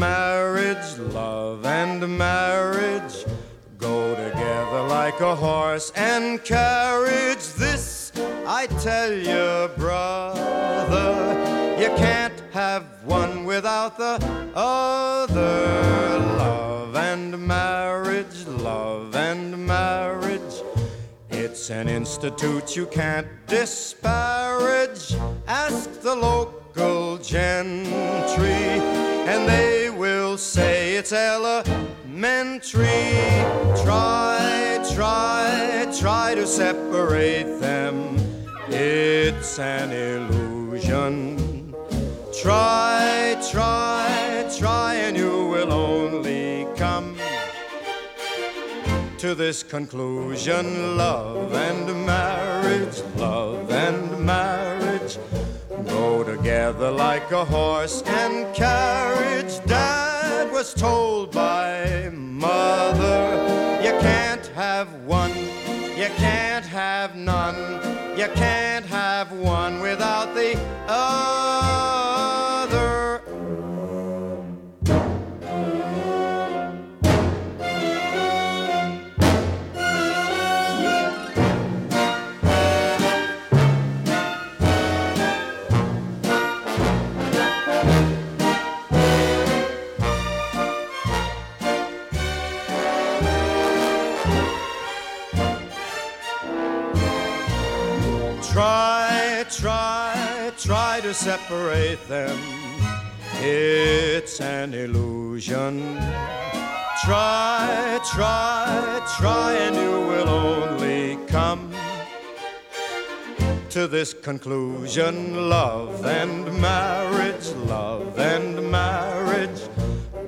marriage, love and marriage go together like a horse and carriage. This I tell you, brother, you can't have one without the other. Love and marriage, love and marriage. It's an institute you can't disparage. Ask the local and will say it's elementary. Try, try, try to separate them. It's an illusion. Try, try, try, and you will only come to this conclusion love and marriage, love and marriage go together like a horse and carriage. Was told by mother, you can't have one, you can't have none, you can't have one without the other. Try, try, try to separate them. It's an illusion. Try, try, try, and you will only come to this conclusion love and marriage, love and marriage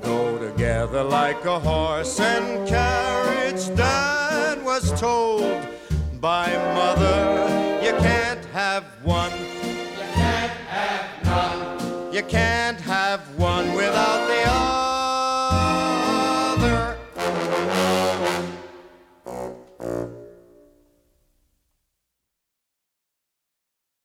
go together like a horse and carriage. Dad was told by mother, you can't have one, you can't have none, you can't have